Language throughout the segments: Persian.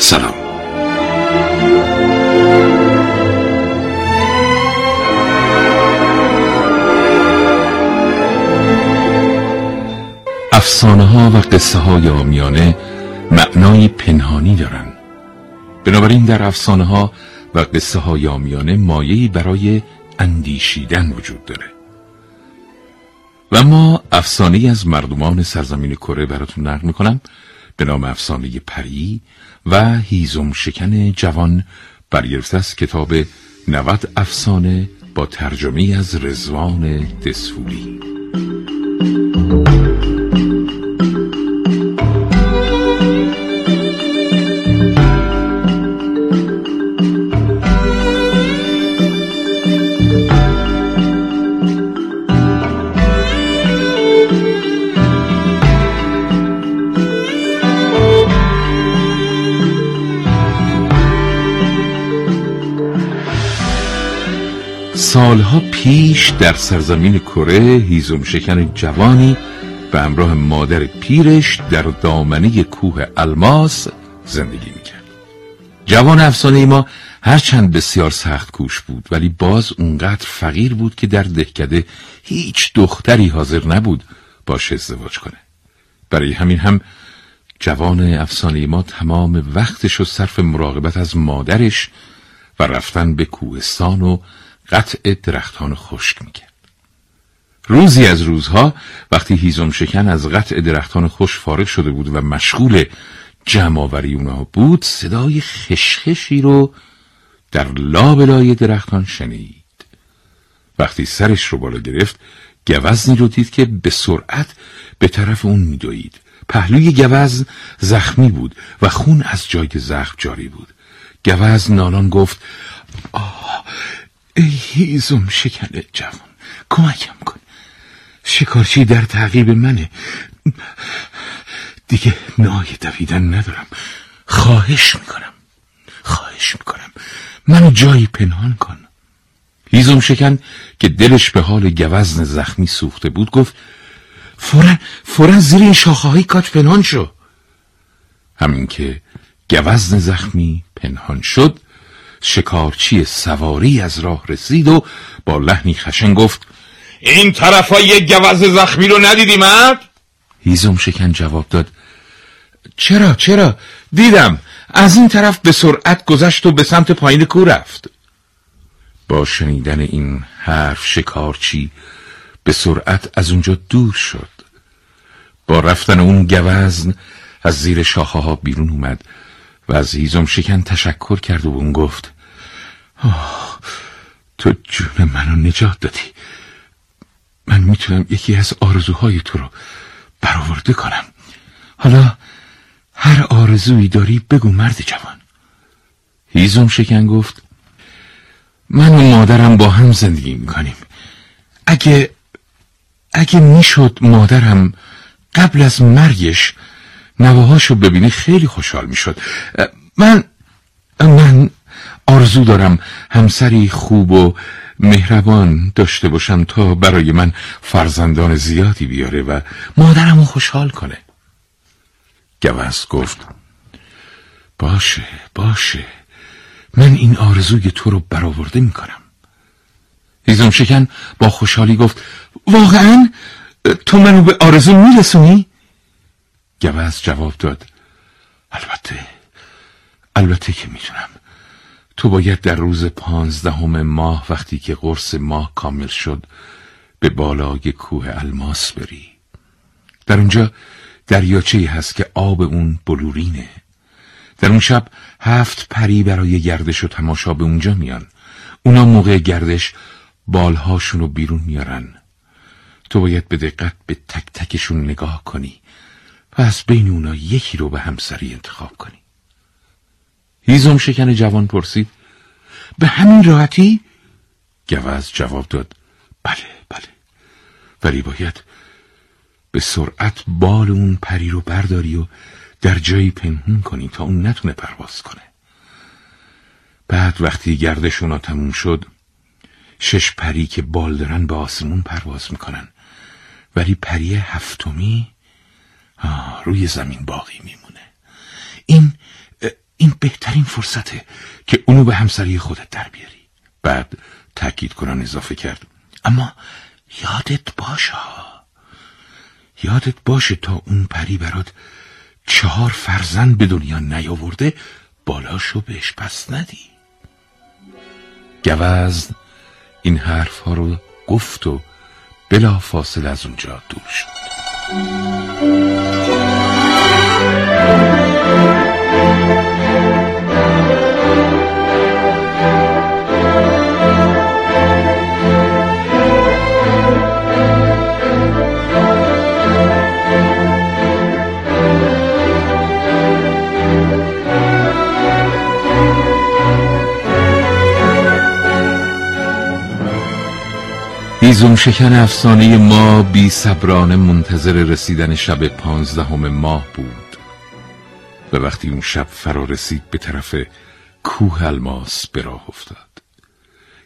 سلام. افسانه ها و قصه های آمیانه معنای پنهانی دارند. بنابراین در افسانه ها و قصه های آمیانه مایهی برای اندیشیدن وجود داره. و ما افسانه از مردمان سرزمین کره براتون نقل می‌کنم. به نام افسانه پری و هیزم شکن جوان برگرفته از کتاب نوت افسانه با ترجمه از رزوان دسفولی سالها پیش در سرزمین کره هیزم شکن جوانی به همراه مادر پیرش در دامنه کوه الماس زندگی می‌کرد. جوان افسانه ما هرچند بسیار سخت کوش بود ولی باز اونقدر فقیر بود که در دهکده هیچ دختری حاضر نبود باش ازدواج کنه. برای همین هم جوان افسانه ما تمام وقتش و صرف مراقبت از مادرش و رفتن به کوهستان و قطع درختان خشک می‌کرد. روزی از روزها وقتی هیزم شکن از قطع درختان خوش فارغ شده بود و مشغول جمع آوری اونها بود صدای خشخشی رو در لابلای درختان شنید. وقتی سرش رو بالا گرفت گوزنی رو دید که به سرعت به طرف اون میدوید. پهلوی گوز زخمی بود و خون از جای زخم جاری بود. گوز نالان گفت آه ای هیزم شکن جوان کمکم کن. شکارچی در تعقیب منه. دیگه نای دویدن ندارم. خواهش می‌کنم. خواهش می‌کنم. منو جایی پنهان کن. هیزم شکن که دلش به حال گوزن زخمی سوخته بود گفت فورا فورا زیر این شاخه های کاج پنهان شو. همین که گوزن زخمی پنهان شد شکارچی سواری از راه رسید و با لحنی خشن گفت این طرف های یک گوز زخمی رو ندیدی مرد؟ هیزم شکن جواب داد چرا چرا؟ دیدم از این طرف به سرعت گذشت و به سمت پایین کو رفت. با شنیدن این حرف شکارچی به سرعت از اونجا دور شد. با رفتن اون گوزن از زیر شاخه ها بیرون اومد. و از هیزم شکن تشکر کرد و اون گفت آه تو جون منو نجات دادی. من می‌تونم یکی از آرزوهای تو رو برآورده کنم. حالا هر آرزویی داری بگو مرد جوان. هیزم شکن گفت من و مادرم با هم زندگی می‌کنیم. اگه اگه می‌شد مادرم قبل از مرگش نواهاشو ببینی خیلی خوشحال می‌شد. من من آرزو دارم همسری خوب و مهربان داشته باشم تا برای من فرزندان زیادی بیاره و مادرمو خوشحال کنه. گوز گفت باشه باشه. من این آرزوی تو رو برآورده می‌کنم. هیزم شکن با خوشحالی گفت واقعا؟ تو منو به آرزو میرسونی؟ گوز جواب داد. البته البته که می‌تونم تو باید در روز پانزدهم ماه وقتی که قرص ماه کامل شد به بالای کوه الماس بری. در اونجا دریاچه هست که آب اون بلورینه. در اون شب هفت پری برای گردش و تماشا به اونجا میان. اونا موقع گردش بالهاشون رو بیرون میارن. تو باید به دقت به تک تکشون نگاه کنی. و از بین اونا یکی رو به همسری انتخاب کنی. هیزم شکن جوان پرسید. به همین راحتی؟ گوز جواب داد. بله بله. ولی باید به سرعت بال اون پری رو برداری و در جایی پنهون کنی تا اون نتونه پرواز کنه. بعد وقتی گردشونا تموم شد شش پری که بال دارن به آسمون پرواز می‌کنن. ولی پری هفتمی روی زمین باقی میمونه. این این بهترین فرصته که اونو به همسری خودت در بیاری. بعد تأکید کنن اضافه کرد. اما یادت باشه. یادت باشه تا اون پری برات چهار فرزند به دنیا نیاورده بالاشو بهش پس ندی. گوزن این حرف ها رو گفت و بلا فاصل از اونجا دور شد. Música هیزم شکن افسانه ما بی صبرانه منتظر رسیدن شب پانزدهم ماه بود. و وقتی اون شب فرا رسید به طرف کوه الماس به راه افتاد.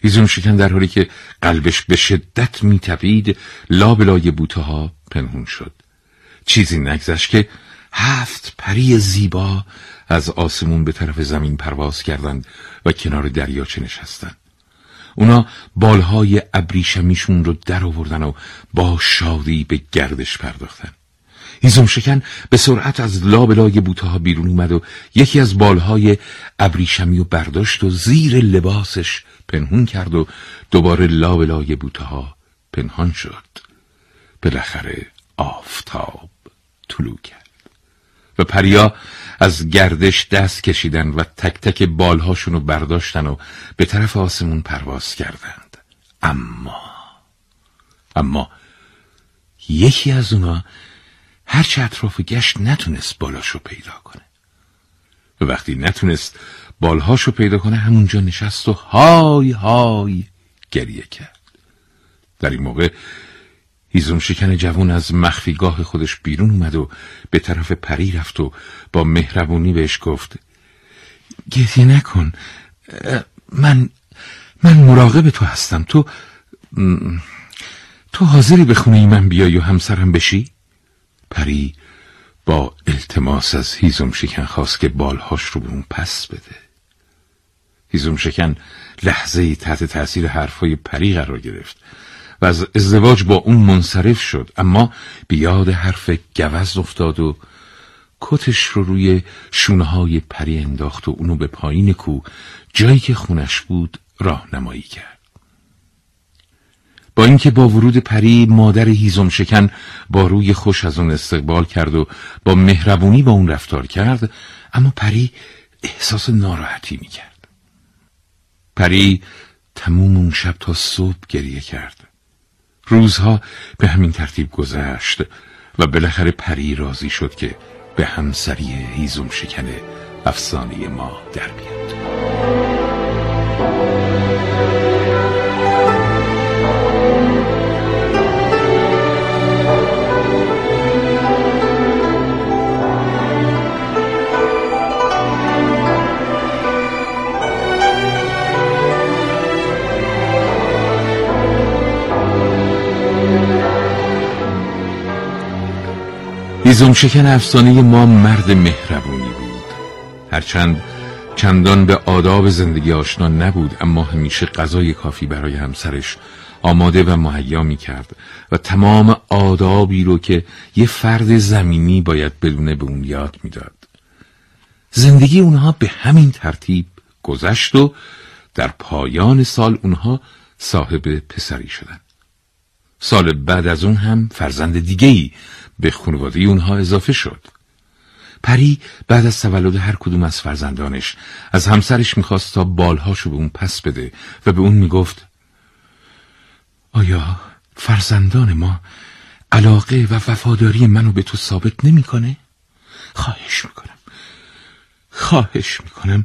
هیزم شکن در حالی که قلبش به شدت میتپید لابلای بوته ها پنهون شد. چیزی نگذشت که هفت پری زیبا از آسمون به طرف زمین پرواز کردند و کنار دریاچه نشستند. اونا بالهای ابریشمیشون رو در آوردن و با شادی به گردش پرداختن. هیزم شکن به سرعت از لابلای بوته ها بیرون اومد و یکی از بالهای ابریشمی و برداشت و زیر لباسش پنهون کرد و دوباره لابلای بوته ها پنهان شد. بالاخره آفتاب طلوع کرد. و پریا از گردش دست کشیدن و تک تک بالهاشونو برداشتن و به طرف آسمون پرواز کردند. اما اما یکی از اونا هرچه اطراف گشت نتونست بالاشو پیدا کنه. و وقتی نتونست بالهاشو پیدا کنه همونجا نشست و های های گریه کرد. در این موقع هیزم شکن جوون از مخفیگاه خودش بیرون اومد و به طرف پری رفت و با مهربونی بهش گفت گریه نکن من من مراقب تو هستم. تو تو حاضری به خونه من بیای و همسرم بشی؟ پری با التماس از هیزم شکن خواست که بالهاش رو به اون پس بده. هیزم شکن لحظه ای تحت تاثیر حرفای پری قرار گرفت. و از ازدواج با اون منصرف شد. اما بیاد حرف گوز افتاد و کتش رو روی شونه های پری انداخت و اونو به پایین کو جایی که خونش بود راهنمایی کرد. با اینکه با ورود پری مادر هیزم شکن با روی خوش از اون استقبال کرد و با مهربونی با اون رفتار کرد اما پری احساس ناراحتی می‌کرد. پری تموم اون شب تا صبح گریه کرد. روزها به همین ترتیب گذشت و بالاخره پری راضی شد که به همسری هیزم شکن افسانه ما در بیاد. هیزم شکن افسانه ما مرد مهربونی بود هرچند چندان به آداب زندگی آشنا نبود اما همیشه غذای کافی برای همسرش آماده و مهیا می کرد و تمام آدابی رو که یه فرد زمینی باید بدونه به اون یاد می‌داد. زندگی اونها به همین ترتیب گذشت و در پایان سال اونها صاحب پسری شدن. سال بعد از اون هم فرزند دیگهی به خانواده اونها اضافه شد. پری بعد از تولد هر کدوم از فرزندانش از همسرش می‌خواست تا بالهاشو به اون پس بده و به اون می‌گفت آیا فرزندان ما علاقه و وفاداری منو به تو ثابت نمی‌کنه؟ خواهش می‌کنم. خواهش می‌کنم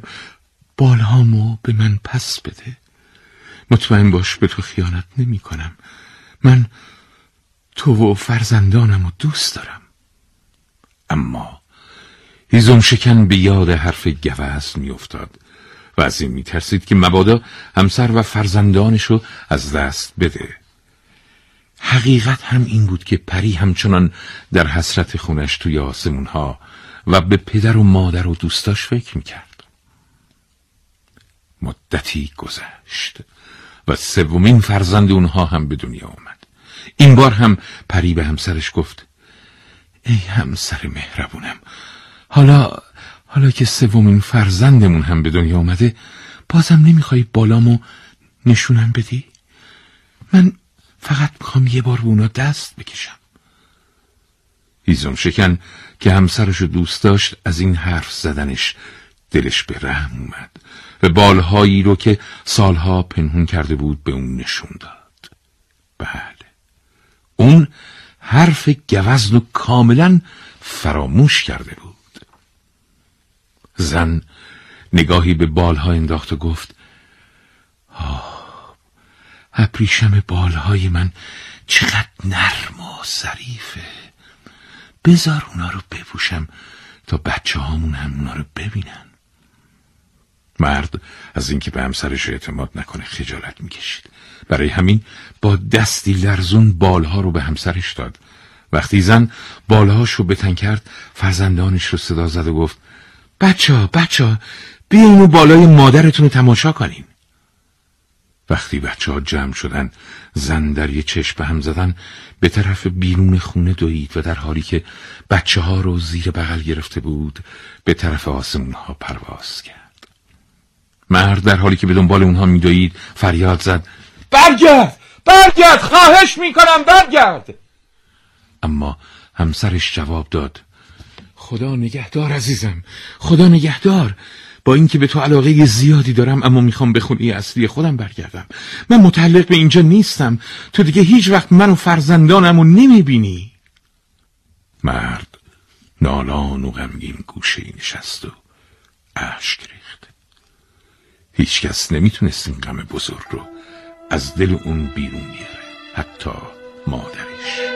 بالهامو به من پس بده. مطمئن باش به تو خیانت نمی کنم من تو و فرزندانم و دوست دارم. اما هیزم شکن به یاد حرف گوز میافتاد و از این میترسید که مبادا همسر و فرزندانشو از دست بده. حقیقت هم این بود که پری همچنان در حسرت خونش توی آسمون ها و به پدر و مادر و دوستاش فکر می‌کرد. مدتی گذشت. و سومین فرزند اونها هم به دنیا آمد این بار هم پری به همسرش گفت ای همسر مهربونم حالا حالا که سومین فرزندمون هم به دنیا آمده بازم نمی‌خوای بالامو نشونم بدی؟ من فقط می‌خوام یه بار به اونا دست بکشم هیزم شکن که همسرشو دوست داشت از این حرف زدنش دلش به رحم اومد و بالهایی رو که سالها پنهون کرده بود به اون نشون داد. بله. اون حرف گوزن و کاملا فراموش کرده بود. زن نگاهی به بالها انداخت و گفت آه ابریشم بالهای من چقدر نرم و ظریفه. بذار اونا رو بپوشم تا بچه هامون هم اونا رو ببینن. مرد از اینکه به همسرش اعتماد نکنه خجالت می‌کشید. برای همین با دستی لرزون بالها رو به همسرش داد. وقتی زن بالهاش رو بتن کرد فرزندانش رو صدا زد و گفت بچه بچه بیاین و بالای مادرتون رو تماشا کنین. وقتی بچه ها جمع شدن زن در یه چشم به هم زدن به طرف بیرون خونه دوید و در حالی که بچه ها رو زیر بغل گرفته بود به طرف آسمون ها پرواز کرد. مرد در حالی که به دنبال اونها میدوید فریاد زد. برگرد! برگرد! خواهش می‌کنم برگرد! اما همسرش جواب داد. خدا نگهدار عزیزم. خدا نگهدار. با اینکه به تو علاقه زیادی دارم اما می‌خوام به خونه اصلی خودم برگردم. من متعلق به اینجا نیستم. تو دیگه هیچ وقت من و فرزندانم رو نمی‌بینی. مرد نالان و غمگین گوشه نشست و اشک هیچکس نمی‌تونست این غم بزرگ رو از دل اون بیرون بیاره حتی مادرش.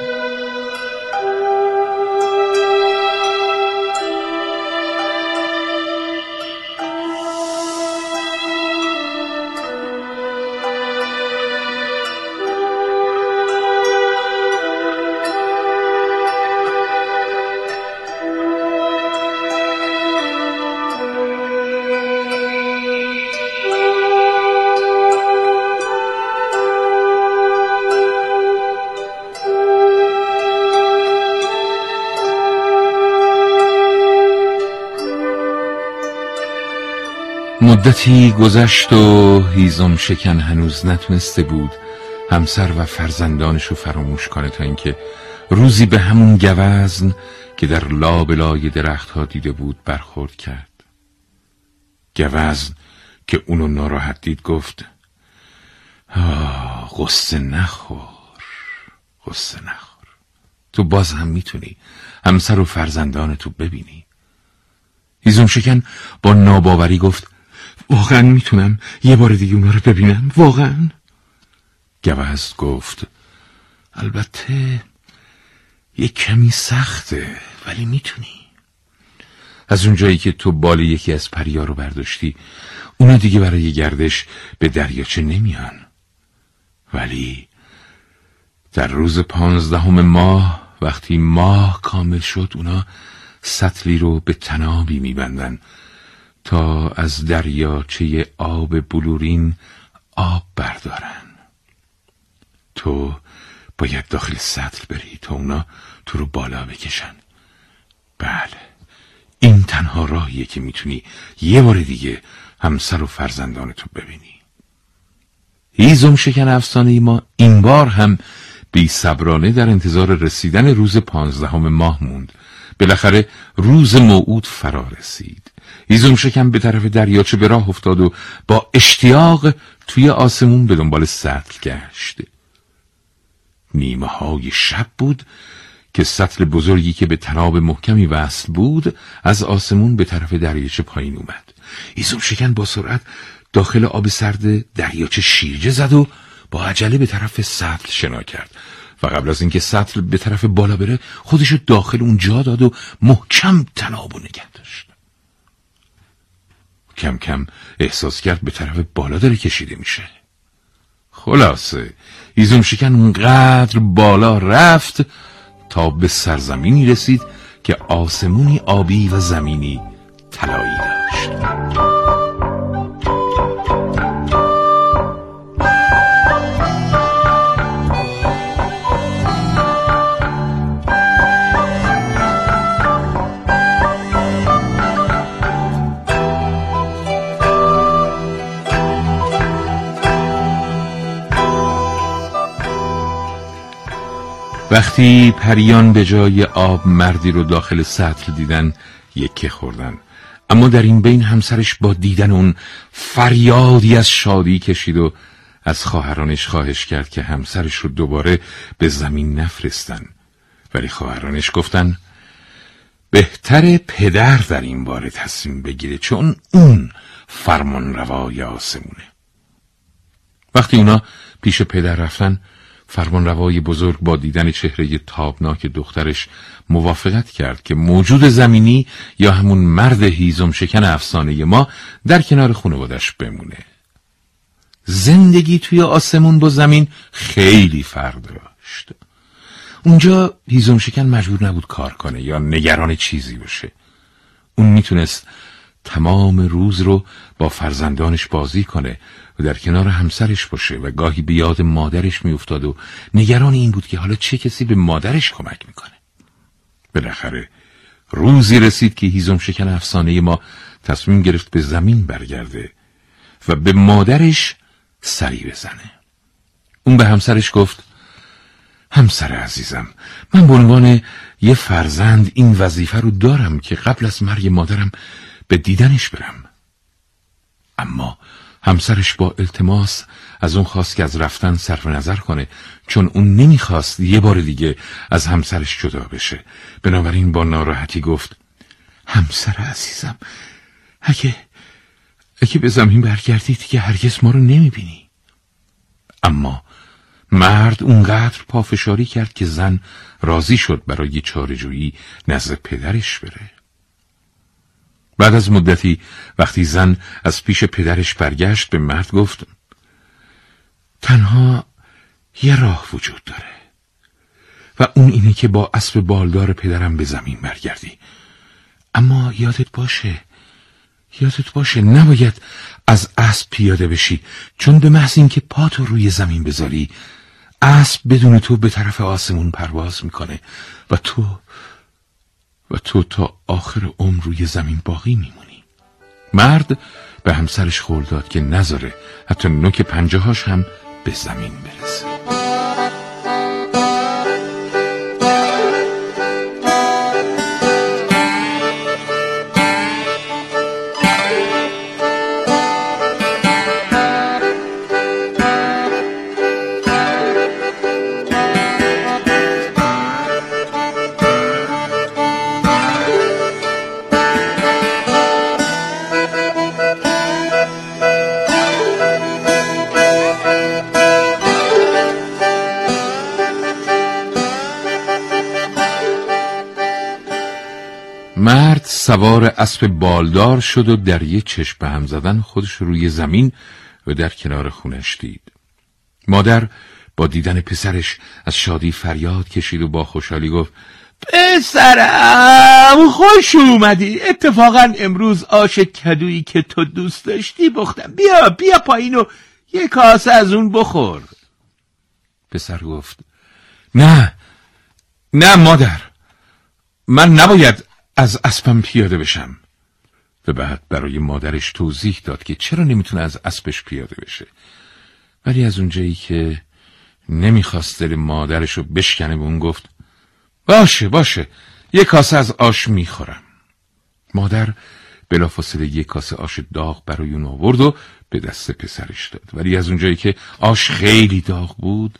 مدتی گذشت و هیزم شکن هنوز نتونسته بود همسر و فرزندانش رو فراموش کنه تا اینکه روزی به همون گوزن که در لابلای درخت ها دیده بود برخورد کرد. گوزن که اونو ناراحت دید گفت غصه نخور غصه نخور. تو باز هم می‌تونی همسر و فرزندان تو ببینی. هیزم شکن با ناباوری گفت واقعا می‌تونم یه بار دیگه اونا رو ببینم واقعا. گوز گفت البته یه کمی سخته ولی می‌تونی. از اونجایی که تو بال یکی از پریا رو برداشتی اونا دیگه برای گردش به دریاچه نمیان. ولی در روز پانزدهم ماه وقتی ماه کامل شد اونا سطلی رو به تنابی میبندن. تا از دریاچه آب بلورین آب بردارن. تو باید داخل سطل بری تا اونا تو رو بالا بکشن. بله. این تنها راهیه که می‌تونی یه بار دیگه همسر و فرزندان تو ببینی. هیزم شکن افسانه ای ما این بار هم بی در انتظار رسیدن روز پانزدهم ماه موند. بالاخره روز موعود فرا رسید. هیزم شکم به طرف دریاچه به راه افتاد و با اشتیاق توی آسمون به دنبال سطل گشت نیمه های شب بود که سطل بزرگی که به تناب محکمی وصل بود از آسمون به طرف دریاچه پایین اومد. ایزوم شکن با سرعت داخل آب سرد دریاچه شیرجه زد و با عجله به طرف سطل شنا کرد. و قبل از اینکه سطل به طرف بالا بره خودشو داخل اون جا داد و محکم تناب و نگه داشت. کم کم احساس کرد به طرف بالا داره کشیده میشه. خلاصه ایزوم شکن اونقدر بالا رفت تا به سرزمینی رسید که آسمونی آبی و زمینی طلایی داشت وقتی پریان به جای آب مردی رو داخل سطل دیدن یکه خوردن. اما در این بین همسرش با دیدن اون فریادی از شادی کشید و از خواهرانش خواهش کرد که همسرش رو دوباره به زمین نفرستن. ولی خواهرانش گفتن بهتر پدر در این باره تصمیم بگیره چون اون فرمان روای آسمونه. وقتی اونا پیش پدر رفتن فرمانروای بزرگ با دیدن چهره تابناک دخترش موافقت کرد که موجود زمینی یا همون مرد هیزم شکن افسانه ما در کنار خانوادش بمونه. زندگی توی آسمون با زمین خیلی فرق داشت. اونجا هیزم شکن مجبور نبود کار کنه یا نگران چیزی باشه. اون می‌تونست تمام روز رو با فرزندانش بازی کنه و در کنار همسرش باشه و گاهی به یاد مادرش میافتاد و نگران این بود که حالا چه کسی به مادرش کمک می‌کنه. بالاخره روزی رسید که هیزم شکن افسانه ما تصمیم گرفت به زمین برگرده و به مادرش سری بزنه. اون به همسرش گفت همسر عزیزم من به عنوان یه فرزند این وظیفه رو دارم که قبل از مرگ مادرم به دیدنش برم. اما همسرش با التماس از اون خواست که از رفتن صرف نظر کنه چون اون نمی‌خواست یه بار دیگه از همسرش جدا بشه. بنابراین با ناراحتی گفت همسر عزیزم اگه اگه به زمین برگردی دیگه هرگز ما رو نمی‌بینی. اما مرد اونقدر پافشاری کرد که زن راضی شد برای چارجویی نزد پدرش بره. بعد از مدتی وقتی زن از پیش پدرش برگشت به مرد گفت تنها یه راه وجود داره و اون اینه که با اسب بالدار پدرم به زمین برگردی. اما یادت باشه یادت باشه نباید از اسب پیاده بشی چون به محض اینکه پاتو روی زمین بذاری اسب بدون تو به طرف آسمون پرواز می‌کنه و تو و تو تا آخر عمر روی زمین باقی میمونی. مرد به همسرش خول داد که نذاره حتی نوک پنجهاش هم به زمین برسه. سوار اسب بالدار شد و در یه چشم به هم زدن خودش روی زمین و در کنار خونش دید. مادر با دیدن پسرش از شادی فریاد کشید و با خوشحالی گفت پسرم خوش اومدی. اتفاقا امروز آش کدویی که تو دوست داشتی بختم بیا بیا پایین و یه کاسه از اون بخور. پسر گفت نه نه مادر. من نباید از اسبم پیاده بشم. و بعد برای مادرش توضیح داد که چرا نمی‌تونه از اسبش پیاده بشه. ولی از اونجایی که نمی‌خواست دل مادرش رو بشکنه به اون گفت باشه باشه یک کاسه از آش می‌خورم. مادر بلافاصله یک کاسه آش داغ برای اون آورد و به دست پسرش داد. ولی از اونجایی که آش خیلی داغ بود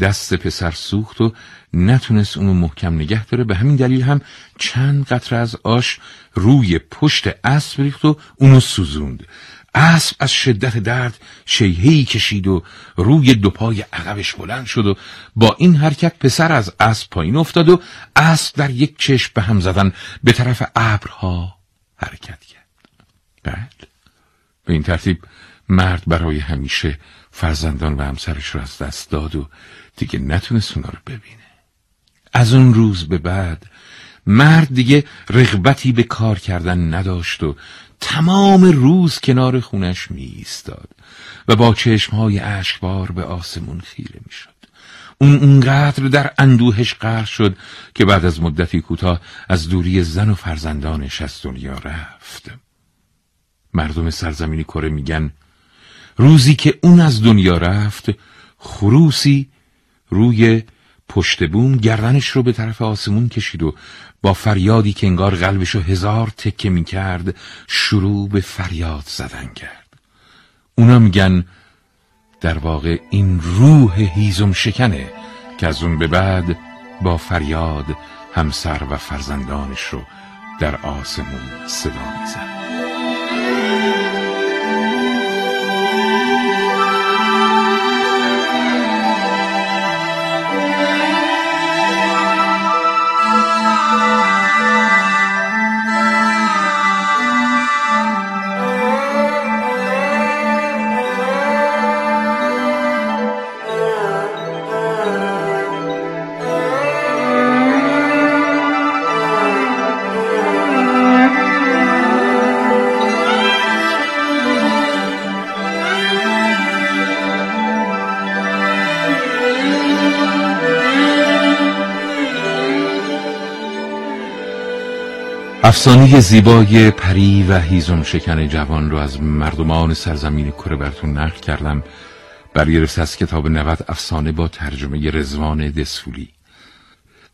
دست پسر سوخت و نتونست اونو محکم نگه داره. به همین دلیل هم چند قطره از آش روی پشت اسب ریخت و اونو سوزوند. اسب از شدت درد شیهی کشید و روی دو پای عقبش بلند شد و با این حرکت پسر از اسب پایین افتاد و اسب در یک چشم به هم زدن. به طرف ابرها حرکت کرد. بعد به این ترتیب مرد برای همیشه فرزندان و همسرش رو از دست داد و دیگه نتونست اونا رو ببینه از اون روز به بعد مرد دیگه رغبتی به کار کردن نداشت و تمام روز کنار خونش می ایستاد و با چشمهای اشکبار به آسمون خیره می شد. اون اونقدر در اندوهش غرق شد که بعد از مدتی کوتاه از دوری زن و فرزندانش از دنیا رفت. مردم سرزمینی کره میگن روزی که اون از دنیا رفت خروسی روی پشت بوم گردنش رو به طرف آسمون کشید و با فریادی که انگار قلبشو هزار تکه می کرد شروع به فریاد زدن کرد. اونا میگن در واقع این روح هیزم شکنه که از اون به بعد با فریاد همسر و فرزندانش رو در آسمون صدا می‌زد Música افسانه زیبای پری و هیزم شکن جوان رو از مردمان سرزمین کره براتون نقل کردم. برگرفته از کتاب 90 افسانه با ترجمه رزوان دسفولی.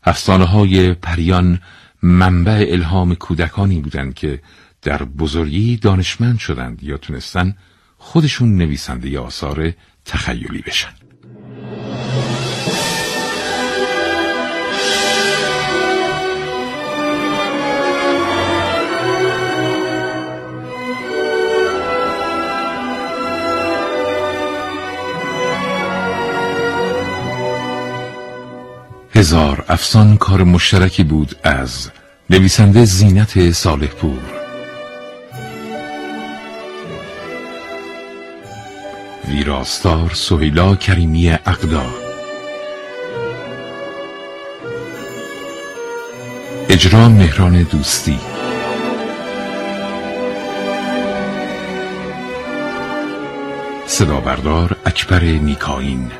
افسانه های پریان منبع الهام کودکانی بودند که در بزرگی دانشمند شدند یا تونستن خودشون نویسنده آثار تخیلی بشن. هزار افسان کار مشترکی بود از نویسنده زینت صالح پور ویراستار سهیلا کریمی اقدا. اجرا مهران دوستی. صدا بردار اکبر نیکاین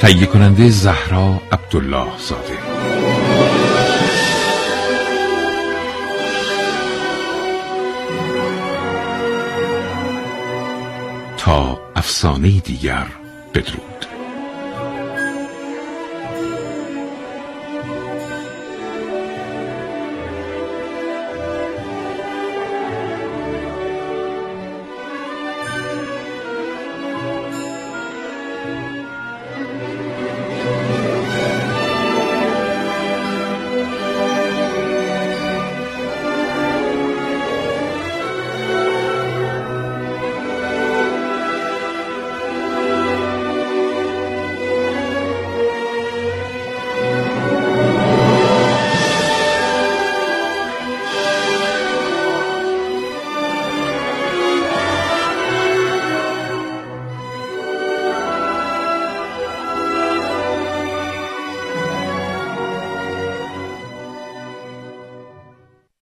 تهیه کننده زهرا عبدالله زاده. تا افسانه دیگر بدرود.